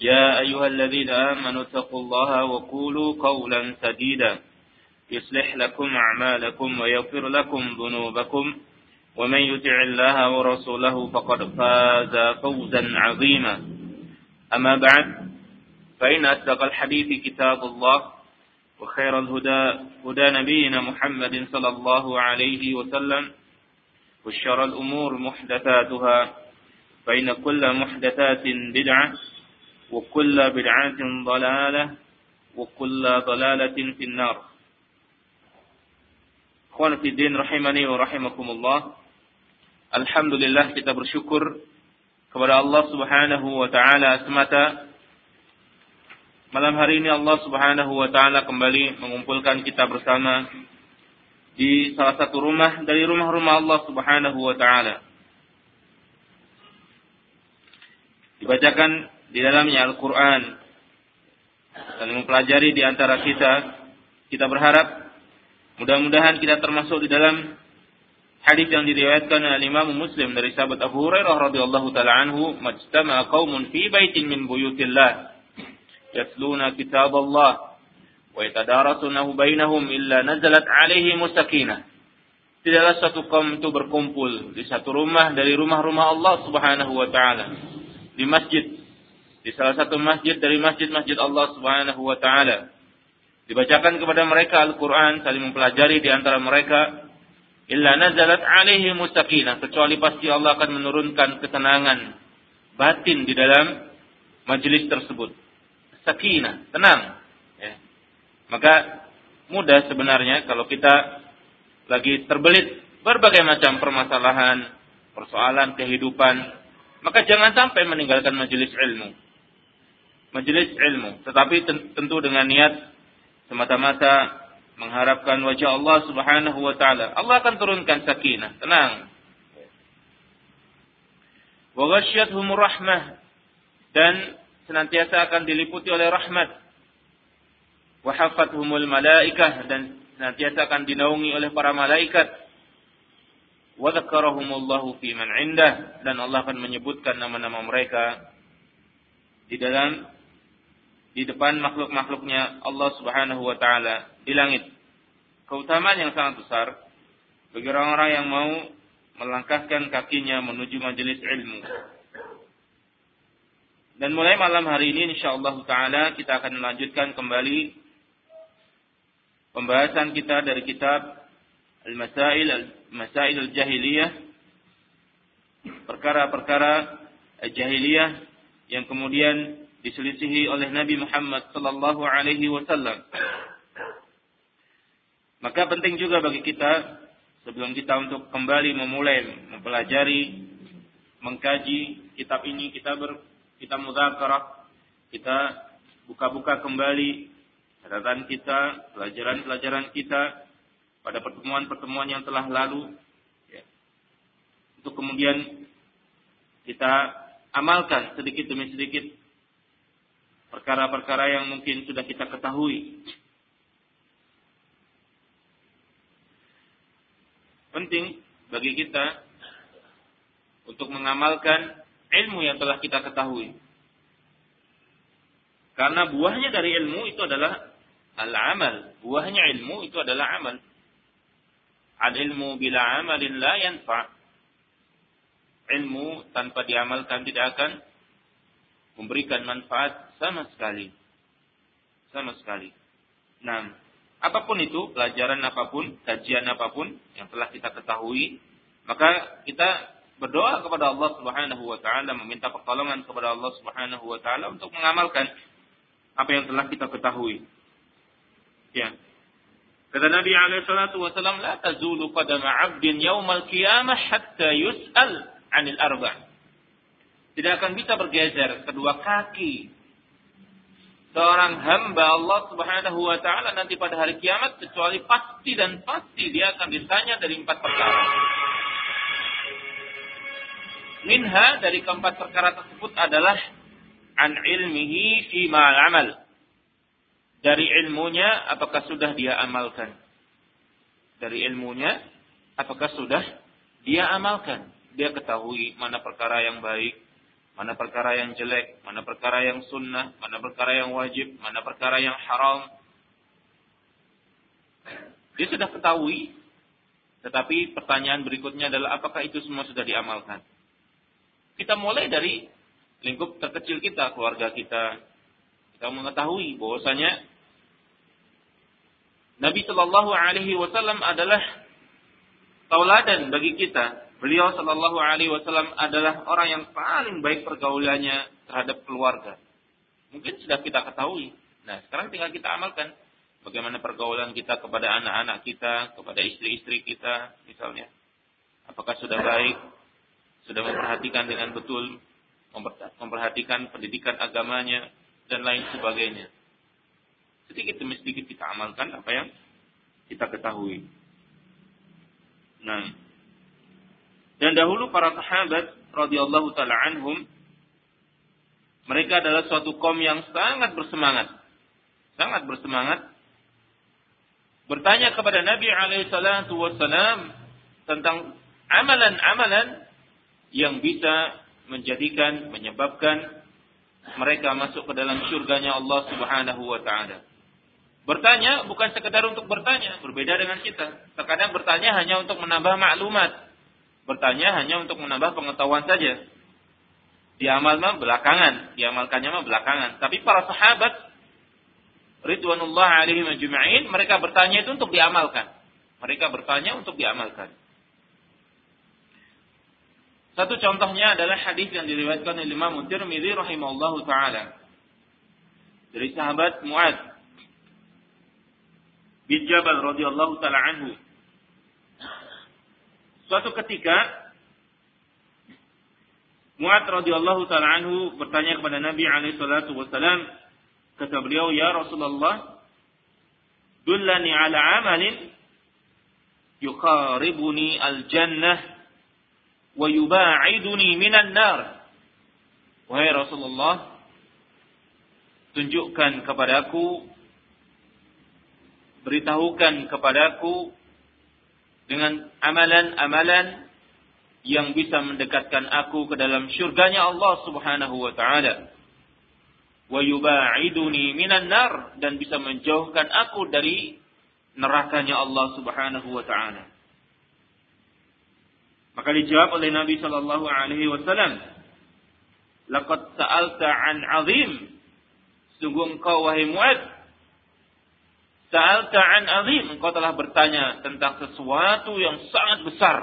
يا أيها الذين آمنوا اتقوا الله وقولوا قولا سديدا. يصلح لكم أعمالكم ويغفر لكم ذنوبكم. ومن يطع الله ورسوله فقد فاز فوزا عظيما. أما بعد فإن أصدق الحديث كتاب الله وخير الهدى هدى نبينا محمد صلى الله عليه وسلم وشر الأمور محدثاتها فإن كل محدثات بدعة وكل بدعة ضلالة وكل ضلالة في النار Ikhwan Fiddin rahimani wa rahimakumullah Alhamdulillah kita bersyukur kepada Allah subhanahu wa ta'ala semata Malam hari ini Allah subhanahu wa ta'ala kembali mengumpulkan kita bersama Di salah satu rumah dari rumah-rumah Allah subhanahu wa ta'ala Dibacakan di dalamnya Al-Quran Dan mempelajari di antara kita Kita berharap Mudah-mudahan kita termasuk di dalam hadis yang diriwayatkan oleh Imam Muslim dari sahabat Abu Hurairah radhiyallahu taala anhu, "Majtama qaumun fi baitin min buyutillah yatluna kitaballah wa yatadarasunahu bainahum illa nazalat alaihim sakinah." Tidaklah satu kaum itu berkumpul di satu rumah dari rumah-rumah Allah Subhanahu wa taala di masjid di salah satu masjid dari masjid-masjid Allah Subhanahu wa taala dibacakan kepada mereka Al-Quran, saling mempelajari di antara mereka, illa nazalat alaihi mustaqinah, kecuali pasti Allah akan menurunkan ketenangan batin di dalam majelis tersebut. Sakinah, tenang. Ya. Maka mudah sebenarnya kalau kita lagi terbelit berbagai macam permasalahan, persoalan kehidupan, maka jangan sampai meninggalkan majelis ilmu. Majelis ilmu, tetapi tentu dengan niat semata-mata mengharapkan wajah Allah Subhanahu wa taala. Allah akan turunkan sakinah, tenang. Wa ghasyiyatuhum rahmah dan senantiasa akan diliputi oleh rahmat. Wa hafathumul malaikah dan senantiasa akan dinaungi oleh para malaikat. Wa dzakarahumullahu fi man indah dan Allah akan menyebutkan nama-nama mereka di dalam di depan makhluk-makhluknya Allah Subhanahu wa taala di langit. Keutamaan yang sangat besar bagi orang-orang yang mau melangkahkan kakinya menuju majelis ilmu. Dan mulai malam hari ini insyaallah taala kita akan melanjutkan kembali pembahasan kita dari kitab Al-Masail Al-Masail Al-Jahiliyah perkara-perkara jahiliyah yang kemudian diselisihi oleh Nabi Muhammad sallallahu alaihi wasallam. Maka penting juga bagi kita sebelum kita untuk kembali memulai mempelajari, mengkaji kitab ini, kita ber kita mudzakarah, kita buka-buka kembali catatan kita, pelajaran-pelajaran kita pada pertemuan-pertemuan yang telah lalu ya. untuk kemudian kita amalkan sedikit demi sedikit perkara-perkara yang mungkin sudah kita ketahui. Penting bagi kita untuk mengamalkan ilmu yang telah kita ketahui. Karena buahnya dari ilmu itu adalah al-amal. Buahnya ilmu itu adalah amal. Al-ilmu bila amalin la yanfa. Ilmu tanpa diamalkan tidak akan memberikan manfaat sama sekali. sama sekali. Nah, apa pun itu, pelajaran apa pun, kajian apa pun yang telah kita ketahui, maka kita berdoa kepada Allah Subhanahu wa taala, meminta pertolongan kepada Allah Subhanahu wa taala untuk mengamalkan apa yang telah kita ketahui. Ya. Kata Nabi alaihi salatu wasallam, "La tazulu qadama 'abdin yaumal qiyamah hatta yus'al 'anil arba'." Tidak akan bisa bergeser kedua kaki seorang hamba Allah Subhanahu wa taala nanti pada hari kiamat kecuali pasti dan pasti dia akan ditanya dari empat perkara. Minha dari keempat perkara tersebut adalah an ilmihi fi amal. Dari ilmunya apakah sudah dia amalkan? Dari ilmunya apakah sudah dia amalkan? Dia ketahui mana perkara yang baik, mana perkara yang jelek, mana perkara yang sunnah, mana perkara yang wajib, mana perkara yang haram. Dia sudah ketahui, tetapi pertanyaan berikutnya adalah apakah itu semua sudah diamalkan? Kita mulai dari lingkup terkecil kita, keluarga kita. Kita mengetahui bahwasanya Nabi Shallallahu Alaihi Wasallam adalah tauladan bagi kita Beliau Shallallahu Alaihi Wasallam adalah orang yang paling baik pergaulannya terhadap keluarga. Mungkin sudah kita ketahui. Nah, sekarang tinggal kita amalkan. Bagaimana pergaulan kita kepada anak-anak kita, kepada istri-istri kita, misalnya. Apakah sudah baik? Sudah memperhatikan dengan betul, memperhatikan pendidikan agamanya, dan lain sebagainya. Sedikit demi sedikit kita amalkan apa yang kita ketahui. Nah, dan dahulu para sahabat radhiyallahu taala anhum mereka adalah suatu kaum yang sangat bersemangat. Sangat bersemangat bertanya kepada Nabi alaihi salatu wasalam tentang amalan-amalan yang bisa menjadikan menyebabkan mereka masuk ke dalam surganya Allah Subhanahu wa taala. Bertanya bukan sekedar untuk bertanya, berbeda dengan kita. Terkadang bertanya hanya untuk menambah maklumat, bertanya hanya untuk menambah pengetahuan saja. Diamal mah belakangan, diamalkannya mah belakangan. Tapi para sahabat Ridwanullah alaihi majma'in, mereka bertanya itu untuk diamalkan. Mereka bertanya untuk diamalkan. Satu contohnya adalah hadis yang diriwayatkan oleh Imam Tirmidzi rahimahullahu taala. Dari sahabat Muad bin Jabal radhiyallahu taala anhu Suatu ketika Mu'ad radhiyallahu taala anhu bertanya kepada Nabi alaihi salatu wasalam kata beliau ya Rasulullah dullani ala amalin yuqaribuni al-jannah wa yuba'iduni minan nar. Wahai Rasulullah tunjukkan kepadaku beritahukan kepadaku dengan amalan-amalan yang bisa mendekatkan aku ke dalam syurganya Allah Subhanahu wa taala. Wa yuba'iduni minan nar dan bisa menjauhkan aku dari nerakanya Allah Subhanahu wa taala. Maka dijawab oleh Nabi sallallahu alaihi wasallam, "Laqad sa'alta an 'azim." Sungguh engkau wahai Mu'adz Sa'alta an azim, engkau telah bertanya tentang sesuatu yang sangat besar.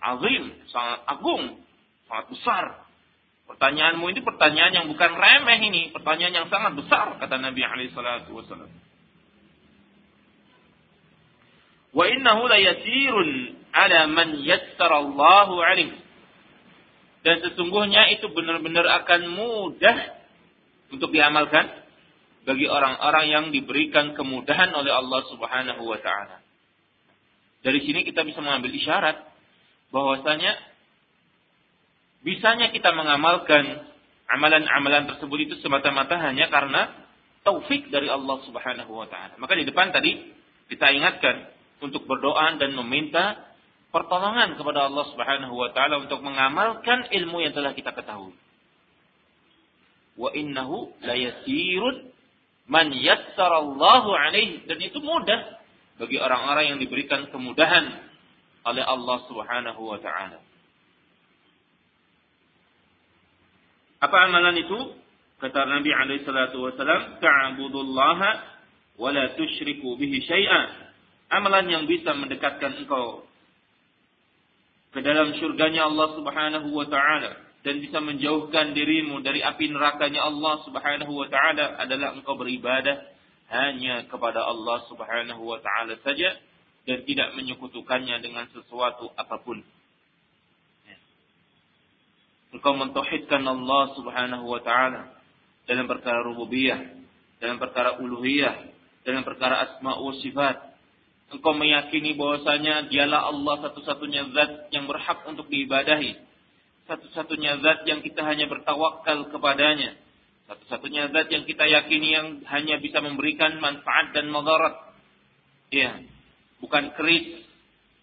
Azim, sangat agung, sangat besar. Pertanyaanmu ini pertanyaan yang bukan remeh ini, pertanyaan yang sangat besar kata Nabi wasallam. Wa innahu la yasirun ala man yassara Allahu alaih. Dan sesungguhnya itu benar-benar akan mudah untuk diamalkan bagi orang-orang yang diberikan kemudahan oleh Allah Subhanahu wa taala. Dari sini kita bisa mengambil isyarat bahwasanya bisanya kita mengamalkan amalan-amalan tersebut itu semata-mata hanya karena taufik dari Allah Subhanahu wa taala. Maka di depan tadi kita ingatkan untuk berdoa dan meminta pertolongan kepada Allah Subhanahu wa taala untuk mengamalkan ilmu yang telah kita ketahui. Wa innahu layasirun man yassarallahu alaih dan itu mudah bagi orang-orang yang diberikan kemudahan oleh Allah Subhanahu wa taala. Apa amalan itu? Kata Nabi alaihi salatu wasallam, "Ta'budullaha wa la tusyriku bihi syai'a." Amalan yang bisa mendekatkan engkau ke dalam surganya Allah Subhanahu wa taala dan bisa menjauhkan dirimu dari api nerakanya Allah Subhanahu wa taala adalah engkau beribadah hanya kepada Allah Subhanahu wa taala saja dan tidak menyekutukannya dengan sesuatu apa pun. Engkau mentauhidkan Allah Subhanahu wa taala dalam perkara rububiyah, dalam perkara uluhiyah, dalam perkara asma wa sifat. Engkau meyakini bahwasanya dialah Allah satu-satunya zat yang berhak untuk diibadahi. Satu-satunya zat yang kita hanya bertawakal kepadanya. Satu-satunya zat yang kita yakini yang hanya bisa memberikan manfaat dan madarat. Ya, bukan keris,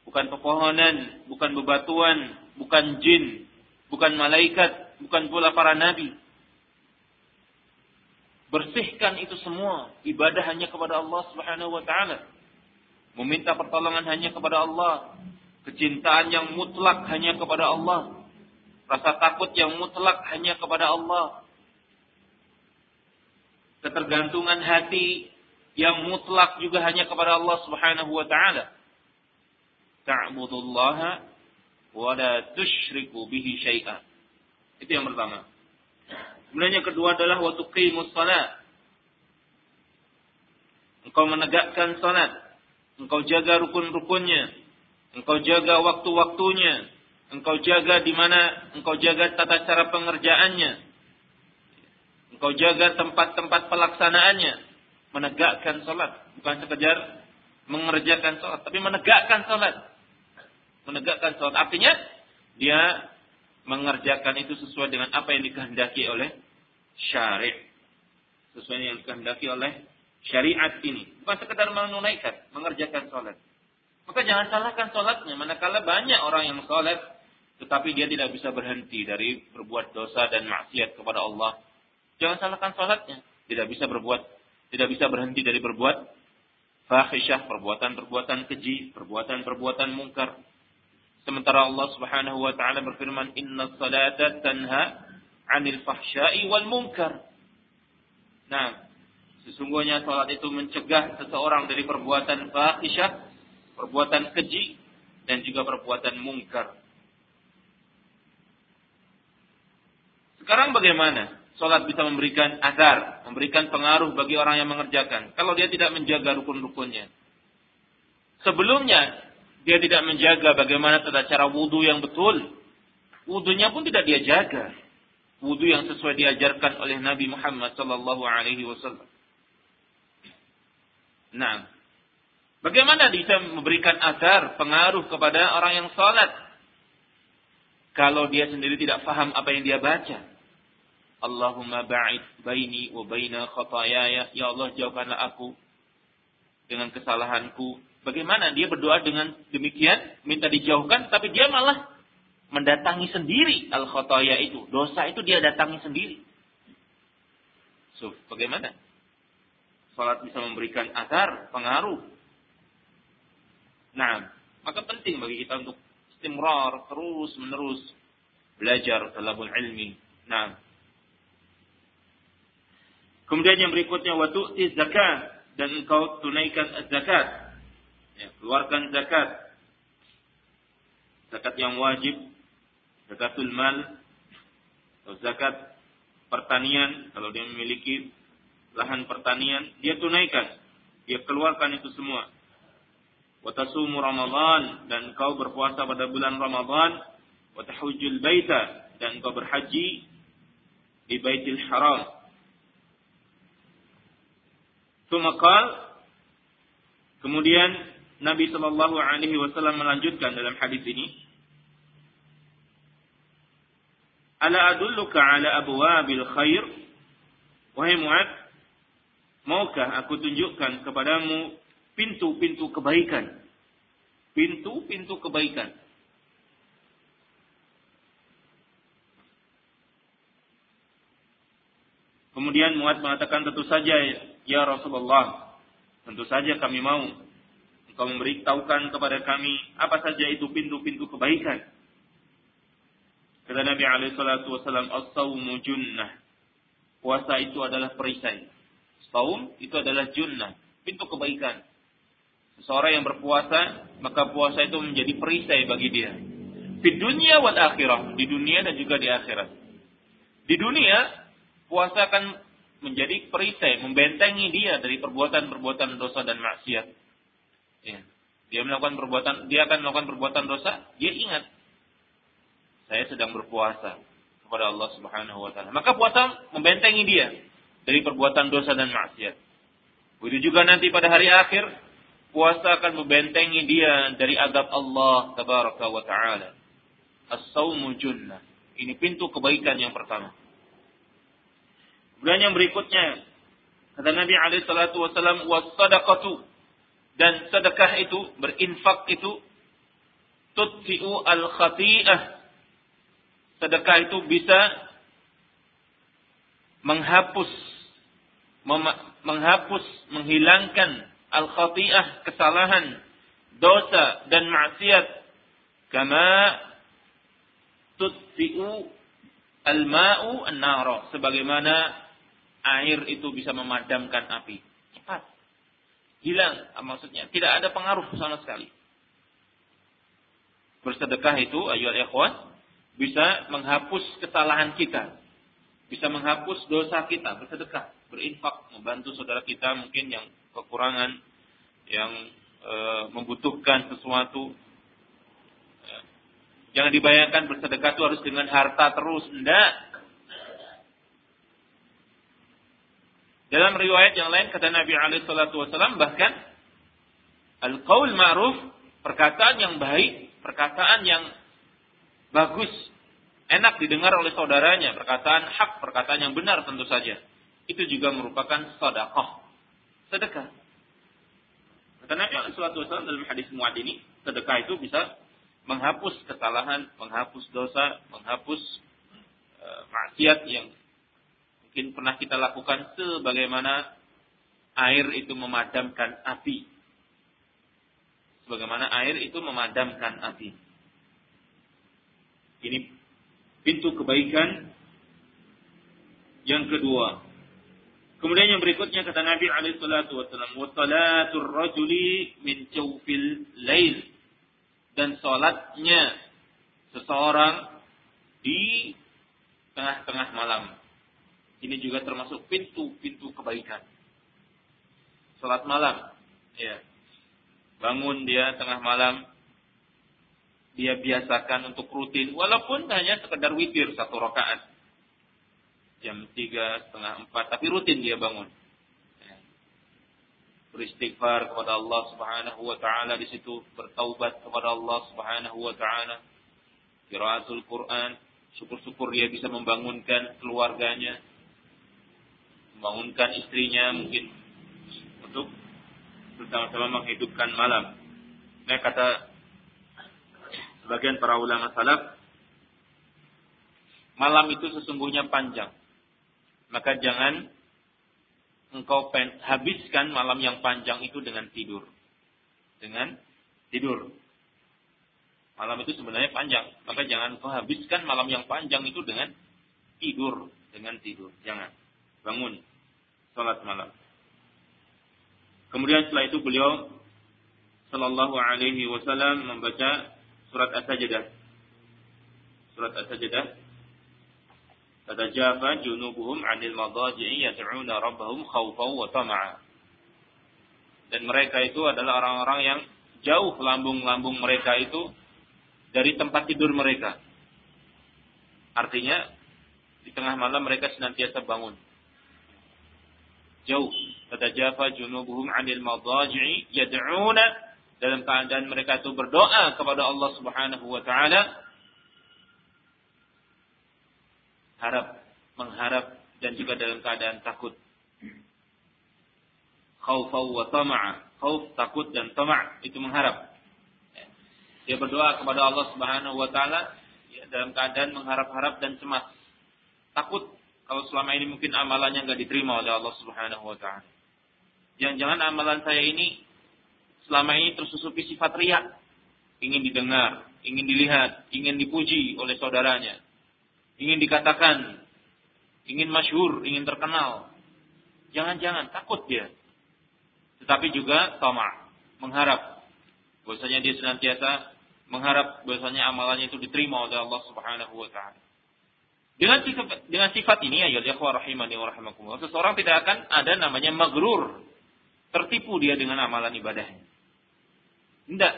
bukan pepohonan, bukan bebatuan, bukan jin, bukan malaikat, bukan pula para nabi. Bersihkan itu semua. Ibadah hanya kepada Allah Subhanahu wa taala. Meminta pertolongan hanya kepada Allah. Kecintaan yang mutlak hanya kepada Allah. Rasa takut yang mutlak hanya kepada Allah. Ketergantungan hati yang mutlak juga hanya kepada Allah Subhanahu wa taala. Ta'budullaha wa la tusyriku bihi syai'a. Itu yang pertama. Kemudian yang kedua adalah wa tuqimus salat. Engkau menegakkan salat. Engkau jaga rukun-rukunnya. Engkau jaga waktu-waktunya. Engkau jaga di mana engkau jaga tata cara pengerjaannya. Engkau jaga tempat-tempat pelaksanaannya. Menegakkan salat. Bukan sekedar mengerjakan salat. Tapi menegakkan salat. Menegakkan salat. Artinya dia mengerjakan itu sesuai dengan apa yang dikehendaki oleh syariat. Sesuai yang dikehendaki oleh syariat ini. Bukan sekedar menunaikan, mengerjakan sholat. Maka jangan salahkan sholatnya. Manakala banyak orang yang sholat, tetapi dia tidak bisa berhenti dari berbuat dosa dan maksiat kepada Allah. Jangan salahkan sholatnya. Tidak bisa berbuat, tidak bisa berhenti dari berbuat fahisyah, perbuatan-perbuatan keji, perbuatan-perbuatan mungkar. Sementara Allah Subhanahu wa taala berfirman, "Inna salata tanha 'anil fahsya'i wal munkar." Nah, sesungguhnya salat itu mencegah seseorang dari perbuatan fahisyah, perbuatan keji dan juga perbuatan mungkar. Sekarang bagaimana? Salat bisa memberikan azar, memberikan pengaruh bagi orang yang mengerjakan. Kalau dia tidak menjaga rukun-rukunnya. Sebelumnya, dia tidak menjaga bagaimana tata cara wudhu yang betul. Wudhunya pun tidak dia jaga. Wudhu yang sesuai diajarkan oleh Nabi Muhammad Sallallahu Alaihi Wasallam. Nah, bagaimana bisa memberikan asar, pengaruh kepada orang yang sholat? Kalau dia sendiri tidak faham apa yang dia baca. Allahumma ba'id baini wa baina khatayaya. Ya Allah jauhkanlah aku dengan kesalahanku Bagaimana dia berdoa dengan demikian, minta dijauhkan, tapi dia malah mendatangi sendiri al khotoya itu. Dosa itu dia datangi sendiri. So, bagaimana? Salat bisa memberikan asar, pengaruh. Nah, maka penting bagi kita untuk istimrar, terus menerus belajar talabul ilmi. Nah, kemudian yang berikutnya waktu zakat dan engkau tunaikan zakat. Ya, keluarkan zakat. Zakat yang wajib zakatul mal atau zakat pertanian kalau dia memiliki lahan pertanian dia tunaikan. Dia keluarkan itu semua. Watasumu ramadan dan kau berpuasa pada bulan ramadan. Watahujul baita dan kau berhaji di baitil haram kemudian Nabi Shallallahu Alaihi Wasallam melanjutkan dalam hadis ini. Ala adulluka ala abwabil khair. Wahai Mu'ad, maukah aku tunjukkan kepadamu pintu-pintu kebaikan? Pintu-pintu kebaikan. Kemudian Mu'ad mengatakan tentu saja ya Rasulullah. Tentu saja kami mau Engkau memberitahukan kepada kami apa saja itu pintu-pintu kebaikan. Kata Nabi alaihi salatu wasallam, "As-saumu junnah." Puasa itu adalah perisai. Saum itu adalah junnah, pintu kebaikan. Seseorang yang berpuasa, maka puasa itu menjadi perisai bagi dia. Di dunia wal akhirah, di dunia dan juga di akhirat. Di dunia, puasa akan menjadi perisai, membentengi dia dari perbuatan-perbuatan dosa dan maksiat. Ya. Dia melakukan perbuatan, dia akan melakukan perbuatan dosa, dia ingat saya sedang berpuasa kepada Allah Subhanahu wa taala. Maka puasa membentengi dia dari perbuatan dosa dan maksiat. Begitu juga nanti pada hari akhir puasa akan membentengi dia dari adab Allah tabaraka wa taala. As-saumu junnah. Ini pintu kebaikan yang pertama. Kemudian yang berikutnya kata Nabi alaihi salatu wasallam was-sadaqatu. Dan sedekah itu berinfak itu tutfi'u al-khati'ah. Sedekah itu bisa menghapus menghapus menghilangkan al-khati'ah kesalahan dosa dan maksiat. Kama tutfi'u al-ma'u an-nara. Sebagaimana air itu bisa memadamkan api. Cepat. Hilang maksudnya. Tidak ada pengaruh sama sekali. Bersedekah itu ayo ikhwan bisa menghapus kesalahan kita, bisa menghapus dosa kita, bersedekah, berinfak, membantu saudara kita mungkin yang kekurangan, yang e, membutuhkan sesuatu. E, jangan dibayangkan bersedekah itu harus dengan harta terus, enggak. Dalam riwayat yang lain kata Nabi alaihi salatu wasallam bahkan al-qaul ma'ruf, perkataan yang baik, perkataan yang bagus, enak didengar oleh saudaranya, perkataan hak, perkataan yang benar tentu saja. Itu juga merupakan sedekah. Sedekah. Kata Nabi suatu saat dalam hadis muad ini, sedekah itu bisa menghapus kesalahan, menghapus dosa, menghapus e, maksiat yang mungkin pernah kita lakukan sebagaimana air itu memadamkan api. Sebagaimana air itu memadamkan api. Ini pintu kebaikan yang kedua. Kemudian yang berikutnya kata Nabi alaihi salatu wasallam, "Wa rajuli min jawfil lail." Dan salatnya seseorang di tengah-tengah malam. Ini juga termasuk pintu-pintu kebaikan. Salat malam, ya. Bangun dia tengah malam, dia biasakan untuk rutin. Walaupun hanya sekedar witir satu rakaat. Jam tiga setengah empat. Tapi rutin dia bangun. Ya. beristighfar kepada Allah Subhanahu wa taala di situ. Bertaubat kepada Allah Subhanahu wa taala. Qiraatul Quran. Syukur-syukur dia bisa membangunkan keluarganya membangunkan istrinya mungkin untuk bersama-sama menghidupkan malam nah kata sebagian para ulama salaf malam itu sesungguhnya panjang. Maka jangan engkau habiskan malam yang panjang itu dengan tidur. Dengan tidur. Malam itu sebenarnya panjang. Maka jangan engkau habiskan malam yang panjang itu dengan tidur. Dengan tidur. Jangan. Bangun. Salat malam. Kemudian setelah itu beliau Sallallahu alaihi wasallam membaca surat As-Sajdah. Surat As-Sajdah. Tatajafa junubuhum 'anil madaji'i yad'una rabbahum khawfan wa tama'a. Dan mereka itu adalah orang-orang yang jauh lambung-lambung mereka itu dari tempat tidur mereka. Artinya di tengah malam mereka senantiasa bangun. Jauh. Tatajafa junubuhum 'anil madaji'i yad'una. Dalam keadaan mereka itu berdoa kepada Allah Subhanahu wa taala. Harap mengharap dan juga dalam keadaan takut. Khaufa wa tama'a. Khauf takut dan tama' itu mengharap. Dia berdoa kepada Allah Subhanahu wa taala. Dalam keadaan mengharap-harap dan cemas. Takut kalau selama ini mungkin amalannya nggak diterima oleh Allah Subhanahu wa taala jangan-jangan amalan saya ini selama ini tersusupi sifat riak. Ingin didengar, ingin dilihat, ingin dipuji oleh saudaranya. Ingin dikatakan ingin masyhur, ingin terkenal. Jangan-jangan takut dia. Tetapi juga tamak, mengharap bahwasanya dia senantiasa mengharap bahwasanya amalannya itu diterima oleh Allah Subhanahu wa taala. Dengan sifat, dengan sifat ini ya ikhwah rahimani wa rahimakumullah, seseorang tidak akan ada namanya magrur, tertipu dia dengan amalan ibadahnya. Tidak.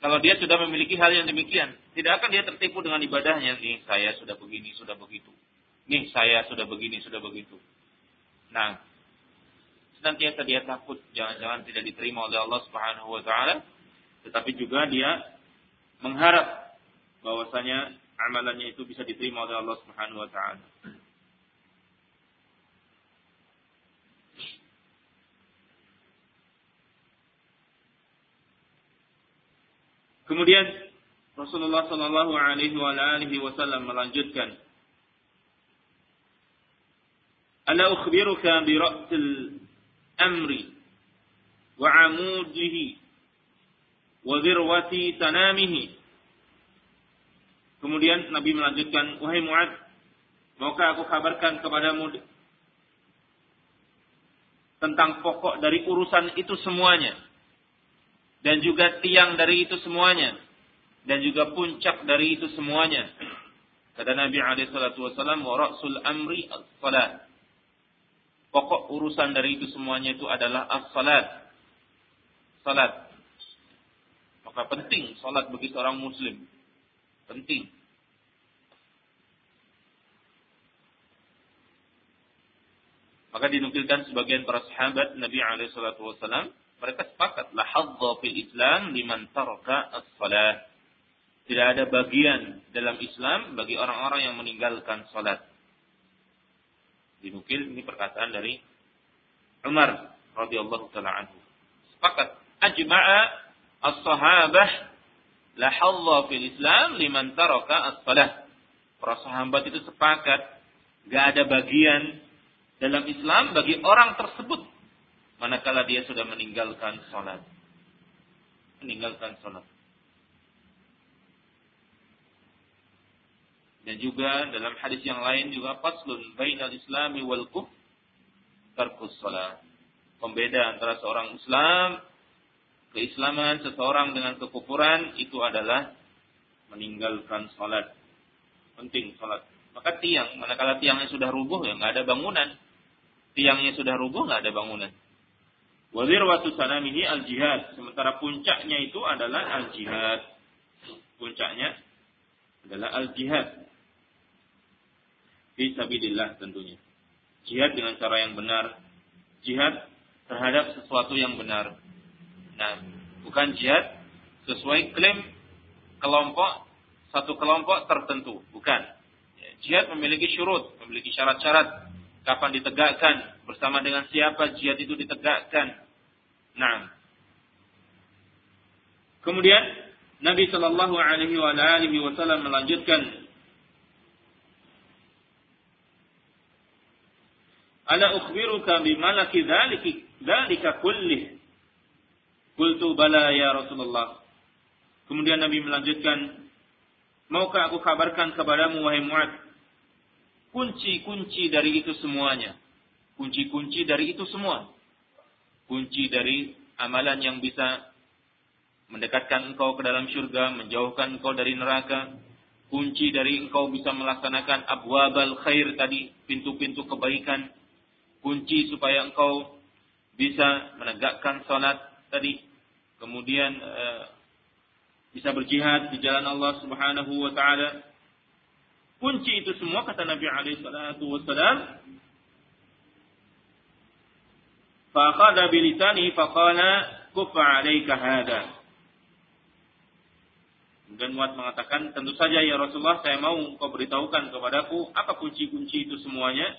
Kalau dia sudah memiliki hal yang demikian, tidak akan dia tertipu dengan ibadahnya. Nih saya sudah begini, sudah begitu. Nih saya sudah begini, sudah begitu. Nah, senantiasa dia takut jangan-jangan tidak diterima oleh Allah Subhanahu wa taala, tetapi juga dia mengharap bahwasanya amalannya itu bisa diterima oleh Allah Subhanahu wa taala. Kemudian Rasulullah Shallallahu Alaihi Wasallam melanjutkan, "Ala ukhbiruka bi ra'sil amri wa amudihi wa dhirwati tanamihi." Kemudian Nabi melanjutkan, "Wahai Mu'ad, maukah aku kabarkan kepadamu tentang pokok dari urusan itu semuanya dan juga tiang dari itu semuanya dan juga puncak dari itu semuanya." Kata Nabi alaihi salatu wasallam, "Wa ra'sul amri as-salat." Pokok urusan dari itu semuanya itu adalah as-salat. Salat. Maka penting salat bagi seorang muslim penting. Maka dinukilkan sebagian para sahabat Nabi alaihi wasallam, mereka sepakat la hadza fil Islam liman taraka as-salat. Tidak ada bagian dalam Islam bagi orang-orang yang meninggalkan salat. Dinukil ini perkataan dari Umar radhiyallahu taala anhu. Sepakat ajma'a as-sahabah La halla fil Islam liman taraka as-salah. Para sahabat itu sepakat gak ada bagian dalam Islam bagi orang tersebut manakala dia sudah meninggalkan salat. Meninggalkan salat. Dan juga dalam hadis yang lain juga faslun bainal islami wal kuf tarkus salat. Pembeda antara seorang Islam keislaman seseorang dengan kekufuran itu adalah meninggalkan sholat. Penting sholat. Maka tiang, manakala tiangnya sudah rubuh ya nggak ada bangunan. Tiangnya sudah rubuh nggak ada bangunan. Wazir watu sanamihi al jihad. Sementara puncaknya itu adalah al jihad. Puncaknya adalah al jihad. Fisabilillah tentunya. Jihad dengan cara yang benar. Jihad terhadap sesuatu yang benar Nah, bukan jihad sesuai klaim kelompok satu kelompok tertentu, bukan. Ya, jihad memiliki syurut, memiliki syarat-syarat kapan ditegakkan, bersama dengan siapa jihad itu ditegakkan. Nah, kemudian Nabi Shallallahu Alaihi Wasallam melanjutkan Ala ukhbiruka bimalaki dzalika kullih Qultu bala ya Rasulullah. Kemudian Nabi melanjutkan, Maukah aku kabarkan kepadamu wahai Mu'ad, kunci-kunci dari itu semuanya. Kunci-kunci dari itu semua. Kunci dari amalan yang bisa mendekatkan engkau ke dalam surga, menjauhkan engkau dari neraka. Kunci dari engkau bisa melaksanakan abwabal khair tadi, pintu-pintu kebaikan. Kunci supaya engkau bisa menegakkan salat tadi, kemudian uh, bisa berjihad di jalan Allah Subhanahu wa taala. Kunci itu semua kata Nabi alaihi salatu wasalam Faqada bilisani faqala kufa alaika hada. Kemudian Muat mengatakan, tentu saja ya Rasulullah, saya mau kau beritahukan kepadaku apa kunci-kunci itu semuanya.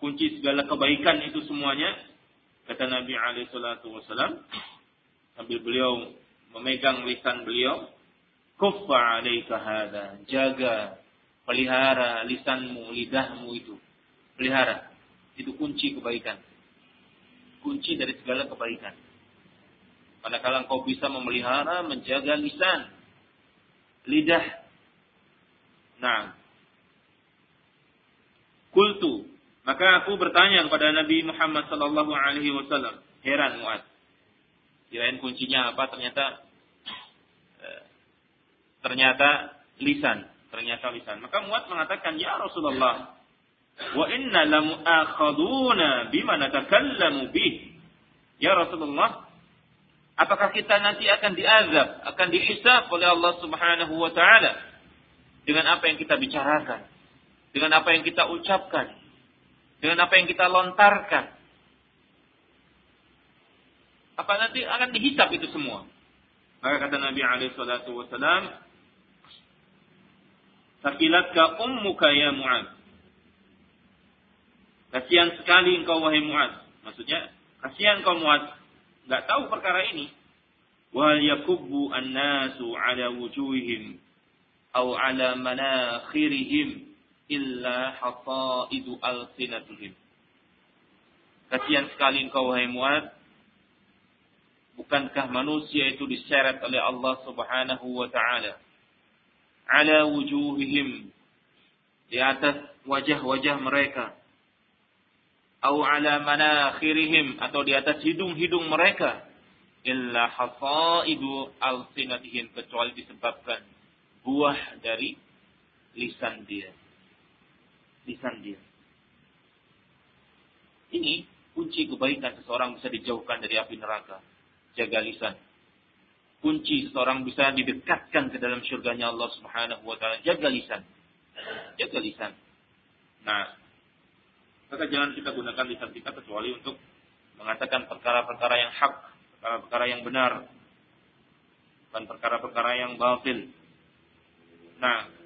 Kunci segala kebaikan itu semuanya. Kata Nabi alaihi salatu wasalam, sambil beliau memegang lisan beliau, kuffa alaika hada, jaga, pelihara lisanmu, lidahmu itu. Pelihara. Itu kunci kebaikan. Kunci dari segala kebaikan. Manakala engkau bisa memelihara, menjaga lisan, lidah. Nah, Kultu. Maka aku bertanya kepada Nabi Muhammad sallallahu alaihi wasallam. Heran Mu'ad. Kirain kuncinya apa? Ternyata eh, ternyata lisan. Ternyata lisan. Maka Mu'ad mengatakan, "Ya Rasulullah, wa inna lamu'akhaduna bima natakallamu bih." Ya Rasulullah, apakah kita nanti akan diazab, akan dihisab oleh Allah Subhanahu wa taala dengan apa yang kita bicarakan, dengan apa yang kita ucapkan, dengan apa yang kita lontarkan. Apa nanti akan dihisap itu semua? Maka kata Nabi alaihi salatu wasalam, "Sakilatka ummuka ya Mu'ad." Kasihan sekali engkau wahai Mu'ad. Maksudnya, kasihan engkau Mu'ad. Enggak tahu perkara ini. Wal yakubbu an-nasu ala wujuhihim au ala manakhirihim illa hasaidu alsinatihim. Kasihan sekali engkau wahai Muad. Bukankah manusia itu diseret oleh Allah Subhanahu wa taala ala wujuhihim di atas wajah-wajah mereka atau ala manakhirihim atau di atas hidung-hidung mereka illa hasaidu alsinatihim kecuali disebabkan buah dari lisan dia lisan dia. Ini kunci kebaikan seseorang bisa dijauhkan dari api neraka. Jaga lisan. Kunci seseorang bisa didekatkan ke dalam syurganya Allah Subhanahu wa taala. Jaga lisan. Jaga lisan. Nah, maka jangan kita gunakan lisan kita kecuali untuk mengatakan perkara-perkara yang hak, perkara-perkara yang benar, bukan perkara-perkara yang batil. Nah,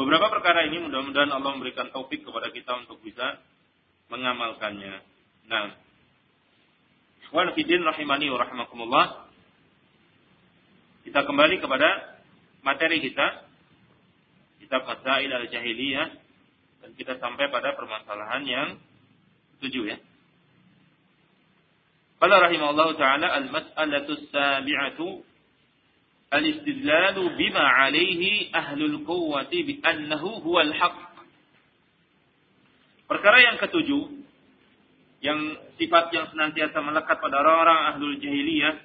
Beberapa perkara ini mudah-mudahan Allah memberikan taufik kepada kita untuk bisa mengamalkannya. Nah, Ikhwan Fidin rahimani wa rahimakumullah. Kita kembali kepada materi kita. Kitab Masail al-Jahiliyah. Dan kita sampai pada permasalahan yang tujuh ya. Qala rahimahullah ta'ala al-mas'alatu sabi'atu bima alaihi ahlul quwwati bi annahu huwal haq. Perkara yang ketujuh yang sifat yang senantiasa melekat pada orang-orang ahlul jahiliyah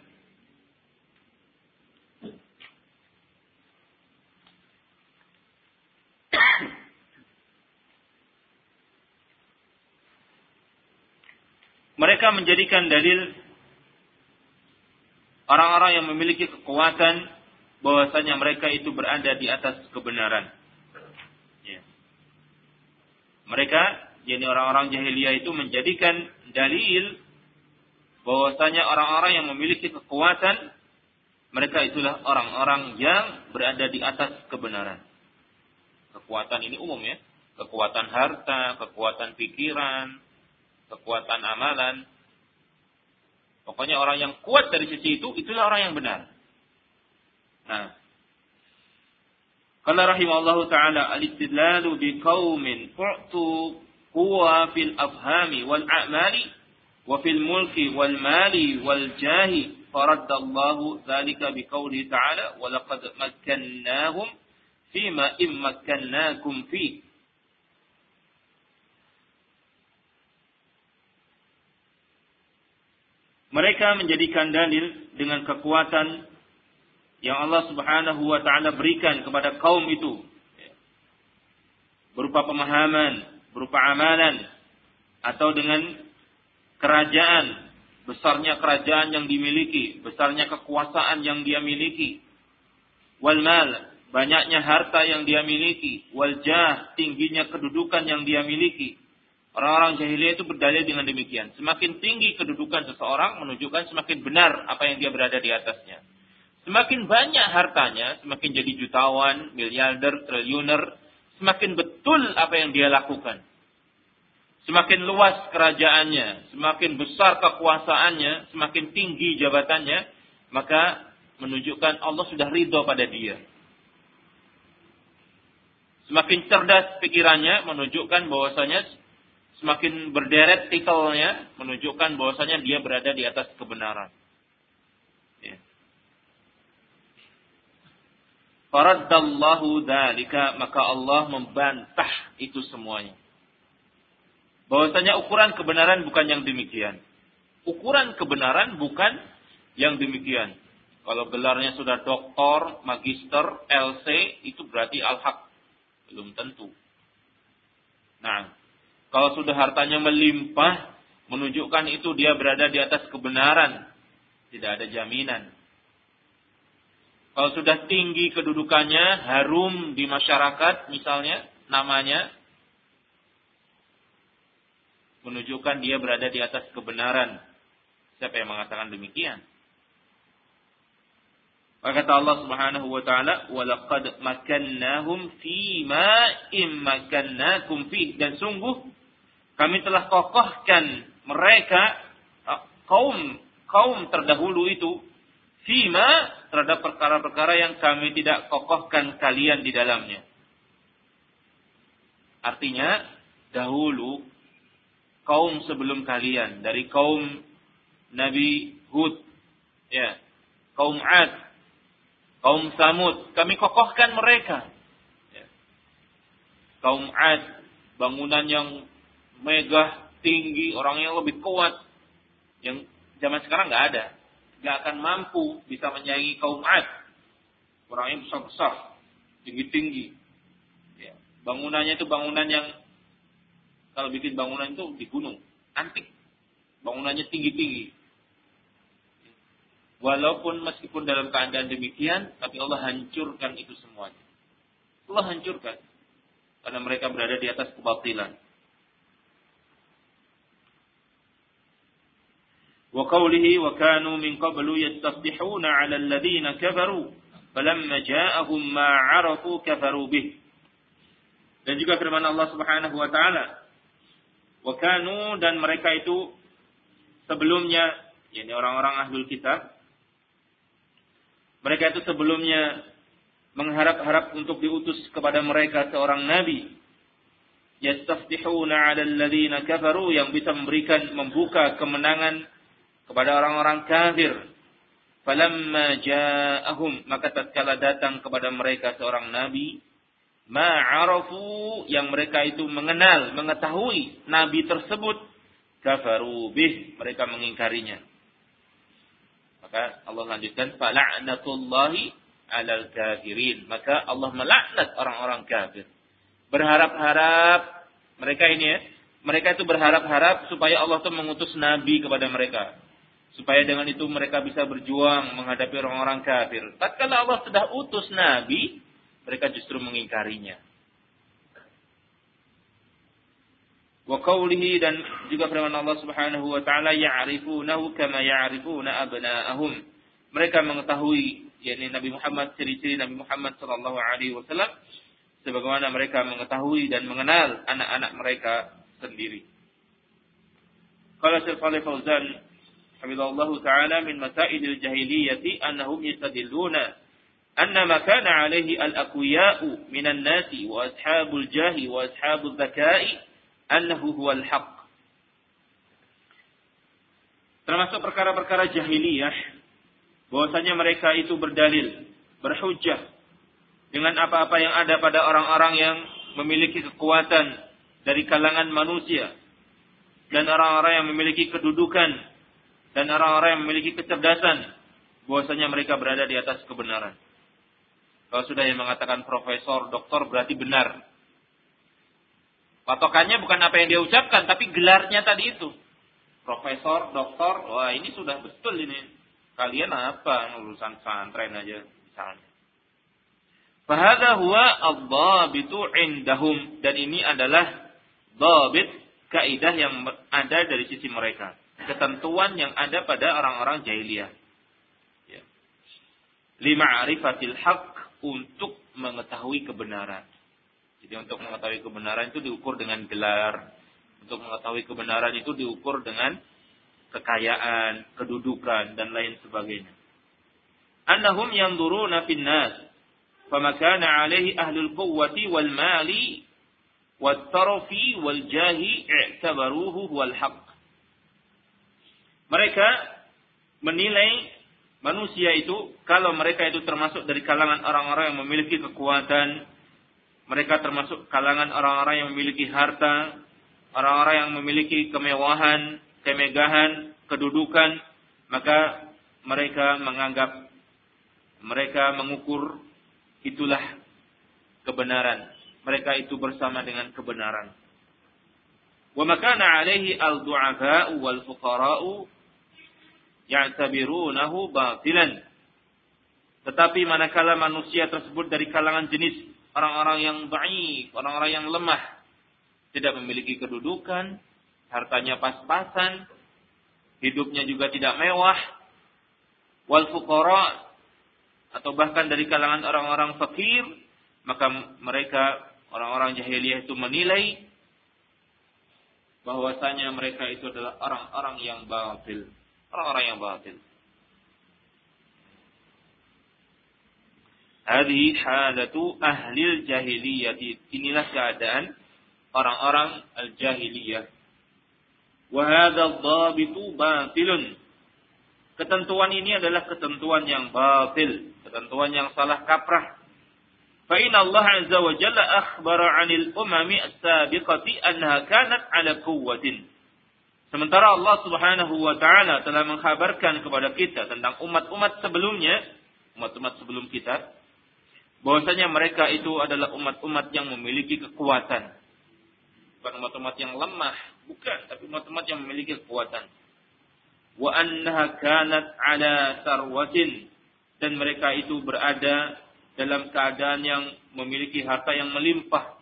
mereka menjadikan dalil orang-orang yang memiliki kekuatan bahwasanya mereka itu berada di atas kebenaran. Ya. Mereka, jadi orang-orang jahiliyah itu menjadikan dalil bahwasanya orang-orang yang memiliki kekuatan mereka itulah orang-orang yang berada di atas kebenaran. Kekuatan ini umum ya, kekuatan harta, kekuatan pikiran, kekuatan amalan. Pokoknya orang yang kuat dari sisi itu, itulah orang yang benar. Nah. Qala rahimallahu taala al-istidlalu bi qaumin u'tu huwa fil afhami wal a'mali wa fil mulki wal mali wal jahi faraddallahu dzalika bi qouli ta'ala wa laqad makkannahum fima in makkannakum fi Mereka menjadikan dalil dengan kekuatan yang Allah Subhanahu wa taala berikan kepada kaum itu berupa pemahaman, berupa amalan atau dengan kerajaan, besarnya kerajaan yang dimiliki, besarnya kekuasaan yang dia miliki. Wal mal, banyaknya harta yang dia miliki, wal jah, tingginya kedudukan yang dia miliki. Orang-orang jahiliyah itu berdalil dengan demikian. Semakin tinggi kedudukan seseorang menunjukkan semakin benar apa yang dia berada di atasnya. Semakin banyak hartanya, semakin jadi jutawan, miliarder, triliuner, semakin betul apa yang dia lakukan. Semakin luas kerajaannya, semakin besar kekuasaannya, semakin tinggi jabatannya, maka menunjukkan Allah sudah ridho pada dia. Semakin cerdas pikirannya menunjukkan bahwasanya semakin berderet titelnya menunjukkan bahwasanya dia berada di atas kebenaran. Faraddallahu dalika maka Allah membantah itu semuanya. Bahwasanya ukuran kebenaran bukan yang demikian. Ukuran kebenaran bukan yang demikian. Kalau gelarnya sudah doktor, magister, LC, itu berarti al-haq. Belum tentu. Nah, kalau sudah hartanya melimpah, menunjukkan itu dia berada di atas kebenaran. Tidak ada jaminan. Kalau sudah tinggi kedudukannya, harum di masyarakat misalnya, namanya, menunjukkan dia berada di atas kebenaran. Siapa yang mengatakan demikian? Maka kata Allah Subhanahu wa taala, "Wa laqad makannahum fi ma immakannakum fi." Dan sungguh kami telah kokohkan mereka kaum kaum terdahulu itu fima terhadap perkara-perkara yang kami tidak kokohkan kalian di dalamnya. Artinya, dahulu kaum sebelum kalian dari kaum Nabi Hud, ya, kaum Ad, kaum Samud, kami kokohkan mereka. Ya. Kaum Ad, bangunan yang megah, tinggi, orang yang lebih kuat, yang zaman sekarang nggak ada nggak akan mampu bisa menyaingi kaum Ad. Orangnya besar-besar, tinggi-tinggi. Ya. Bangunannya itu bangunan yang kalau bikin bangunan itu di gunung, antik. Bangunannya tinggi-tinggi. Walaupun meskipun dalam keadaan demikian, tapi Allah hancurkan itu semuanya. Allah hancurkan. Karena mereka berada di atas kebatilan. وقوله وكانوا من قبل يستفتحون على الذين كفروا فلما جاءهم ما عرفوا كفروا به dan juga firman Allah Subhanahu wa taala wa kanu dan mereka itu sebelumnya yakni orang-orang ahlul kitab mereka itu sebelumnya mengharap-harap untuk diutus kepada mereka seorang nabi yastaftihuna 'ala alladziina kafaru yang bisa memberikan membuka kemenangan kepada orang-orang kafir. Falamma ja'ahum maka tatkala datang kepada mereka seorang nabi ma'arafu yang mereka itu mengenal, mengetahui nabi tersebut kafaru bih, mereka mengingkarinya. Maka Allah lanjutkan fala'natullahi 'alal kafirin. Maka Allah melaknat orang-orang kafir. Berharap-harap mereka ini ya, mereka itu berharap-harap supaya Allah itu mengutus nabi kepada mereka supaya dengan itu mereka bisa berjuang menghadapi orang-orang kafir. Tatkala Allah sudah utus nabi, mereka justru mengingkarinya. Wa qawlihi dan juga firman Allah Subhanahu wa taala ya'rifunahu kama ya'rifuna abna'ahum. Mereka mengetahui yakni Nabi Muhammad ciri-ciri Nabi Muhammad sallallahu alaihi wasallam sebagaimana mereka mengetahui dan mengenal anak-anak mereka sendiri. Kalau Syekh Fauzan حفظه الله تعالى من مسائل الجاهلية أنهم يستدلون أن ما كان عليه الأقوياء من الناس وأصحاب الجاه وأصحاب الذكاء أنه هو الحق termasuk perkara-perkara jahiliyah bahwasanya mereka itu berdalil berhujjah dengan apa-apa yang ada pada orang-orang yang memiliki kekuatan dari kalangan manusia dan orang-orang yang memiliki kedudukan dan orang-orang yang memiliki kecerdasan bahwasanya mereka berada di atas kebenaran. Kalau sudah yang mengatakan profesor, doktor berarti benar. Patokannya bukan apa yang dia ucapkan, tapi gelarnya tadi itu. Profesor, doktor, wah ini sudah betul ini. Kalian apa? Lulusan santren aja misalnya. Fahada huwa ad-dhabitu indahum. Dan ini adalah dhabit, kaidah yang ada dari sisi mereka ketentuan yang ada pada orang-orang jahiliyah. Ya. Arifatil haq untuk mengetahui kebenaran. Jadi untuk mengetahui kebenaran itu diukur dengan gelar. Untuk mengetahui kebenaran itu diukur dengan kekayaan, kedudukan, dan lain sebagainya. Annahum yang fin nas. Famakana alaihi ahlul quwwati wal mali wat tarafi wal jahi i'tabaruhu wal haq mereka menilai manusia itu kalau mereka itu termasuk dari kalangan orang-orang yang memiliki kekuatan, mereka termasuk kalangan orang-orang yang memiliki harta, orang-orang yang memiliki kemewahan, kemegahan, kedudukan, maka mereka menganggap mereka mengukur itulah kebenaran. Mereka itu bersama dengan kebenaran. Wa makana alaihi al-du'afa'u wal fuqara'u ya'tabirunahu batilan. Tetapi manakala manusia tersebut dari kalangan jenis orang-orang yang baik, orang-orang yang lemah, tidak memiliki kedudukan, hartanya pas-pasan, hidupnya juga tidak mewah, wal fuqara atau bahkan dari kalangan orang-orang fakir, maka mereka orang-orang jahiliyah itu menilai bahwasanya mereka itu adalah orang-orang yang batil orang-orang yang batil. Hadhi halatu ahlil jahiliyah. Inilah keadaan orang-orang al-jahiliyah. Wahada dhabitu batilun. Ketentuan ini adalah ketentuan yang batil. Ketentuan yang salah kaprah. Fa'in Allah Azza wa Jalla akhbara anil umami as-sabiqati anha kanat ala kuwatin. Sementara Allah Subhanahu wa taala telah mengkhabarkan kepada kita tentang umat-umat sebelumnya, umat-umat sebelum kita, bahwasanya mereka itu adalah umat-umat yang memiliki kekuatan. Bukan umat-umat yang lemah, bukan, tapi umat-umat yang memiliki kekuatan. Wa annaha kanat ala sarwatin dan mereka itu berada dalam keadaan yang memiliki harta yang melimpah,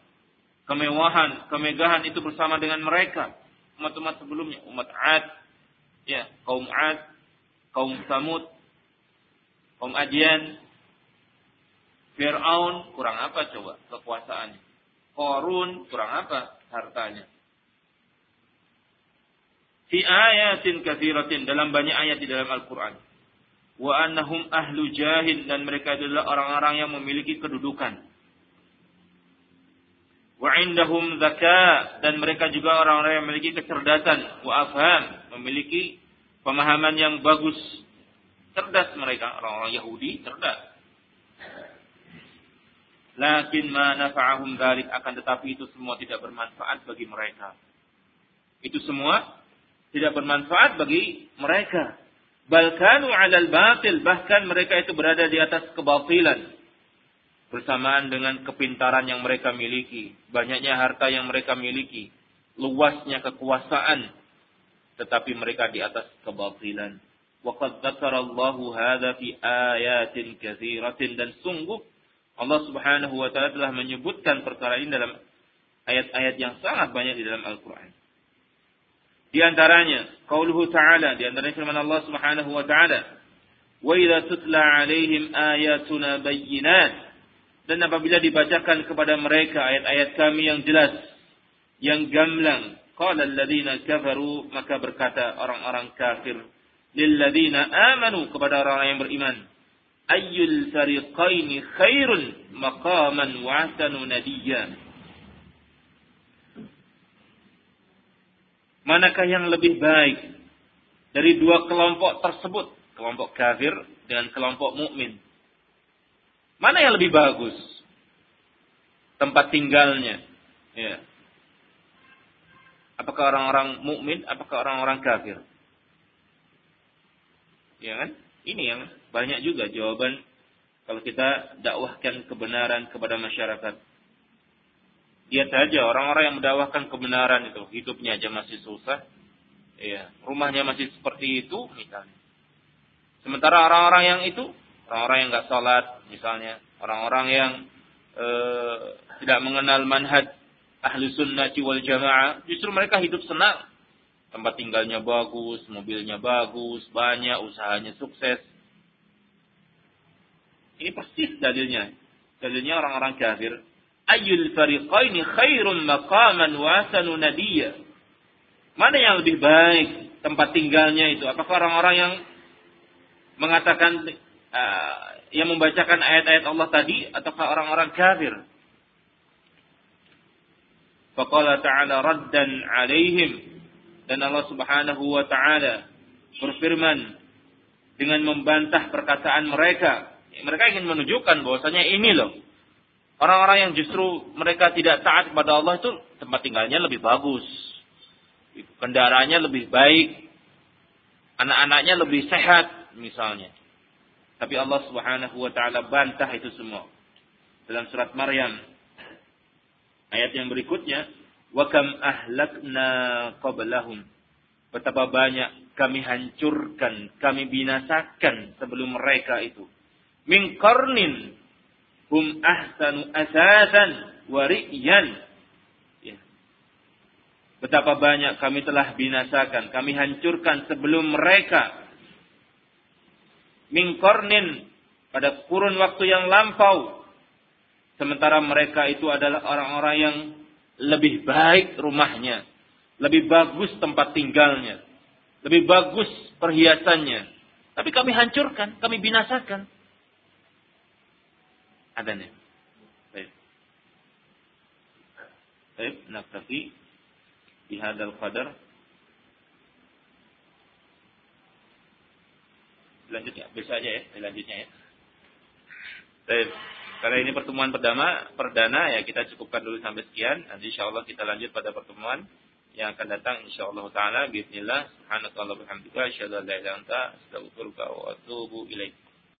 kemewahan, kemegahan itu bersama dengan mereka umat-umat sebelumnya, umat Ad, ya, kaum Ad, kaum Samud, kaum Adian, Fir'aun kurang apa coba kekuasaannya? Korun kurang apa hartanya? Fi ayatin kathiratin dalam banyak ayat di dalam Al-Quran. Wa annahum ahlu jahil dan mereka adalah orang-orang yang memiliki kedudukan wa indahum zaka dan mereka juga orang-orang yang memiliki kecerdasan. Wa afham memiliki pemahaman yang bagus. Cerdas mereka orang-orang Yahudi cerdas. Lakin ma nafa'ahum dzalik akan tetapi itu semua tidak bermanfaat bagi mereka. Itu semua tidak bermanfaat bagi mereka. Balkanu 'alal batil bahkan mereka itu berada di atas kebatilan bersamaan dengan kepintaran yang mereka miliki, banyaknya harta yang mereka miliki, luasnya kekuasaan, tetapi mereka di atas kebatilan. Waqad dzakarallahu hadza fi ayatin katsiratin dan sungguh Allah Subhanahu wa taala telah menyebutkan perkara ini dalam ayat-ayat yang sangat banyak di dalam Al-Qur'an. Di antaranya qauluhu ta'ala, di antaranya firman Allah Subhanahu wa taala, "Wa idza tutla 'alaihim ayatuna bayyinat" Dan apabila dibacakan kepada mereka ayat-ayat kami yang jelas, yang gamblang, qala alladziina kafaru maka berkata orang-orang kafir lilladzina amanu kepada orang-orang yang beriman, ayyul fariqaini khairun maqaman wa ahsanu nadiyya. Manakah yang lebih baik dari dua kelompok tersebut, kelompok kafir dengan kelompok mukmin? Mana yang lebih bagus? Tempat tinggalnya. Ya. Apakah orang-orang mukmin, apakah orang-orang kafir? Ya kan? Ini yang banyak juga jawaban kalau kita dakwahkan kebenaran kepada masyarakat. Lihat saja orang-orang yang mendakwahkan kebenaran itu hidupnya aja masih susah, ya rumahnya masih seperti itu misalnya. Sementara orang-orang yang itu orang-orang yang nggak sholat misalnya, orang-orang yang e, tidak mengenal manhaj ahli sunnah wal jamaah, justru mereka hidup senang. Tempat tinggalnya bagus, mobilnya bagus, banyak, usahanya sukses. Ini persis dalilnya. Dalilnya orang-orang kafir. Ayyul fariqaini khairun maqaman wa asanu nadiyya. Mana yang lebih baik tempat tinggalnya itu? Apakah orang-orang yang mengatakan uh, yang membacakan ayat-ayat Allah tadi ataukah orang-orang kafir? Faqala ta'ala raddan alaihim dan Allah Subhanahu wa taala berfirman dengan membantah perkataan mereka. Mereka ingin menunjukkan bahwasanya ini loh. Orang-orang yang justru mereka tidak taat kepada Allah itu tempat tinggalnya lebih bagus. Kendaraannya lebih baik. Anak-anaknya lebih sehat misalnya. Tapi Allah Subhanahu wa taala bantah itu semua. Dalam surat Maryam ayat yang berikutnya, "Wa kam ahlakna qablahum." Betapa banyak kami hancurkan, kami binasakan sebelum mereka itu. Min qarnin hum ahsanu asasan wa ri'yan. Ya. Betapa banyak kami telah binasakan, kami hancurkan sebelum mereka. Min qarnin pada kurun waktu yang lampau. Sementara mereka itu adalah orang-orang yang lebih baik rumahnya, lebih bagus tempat tinggalnya, lebih bagus perhiasannya. Tapi kami hancurkan, kami binasakan. Adanya. Baik. Baik, di hadal qadar. Lanjut ya, bisa aja ya, selanjutnya ya. Baik. Karena ini pertemuan perdana, perdana ya kita cukupkan dulu sampai sekian. Nanti insya Allah kita lanjut pada pertemuan yang akan datang insyaallah taala bismillah subhanallahi wa bihamdika asyhadu an la ilaha illa anta astaghfiruka wa atubu ilaik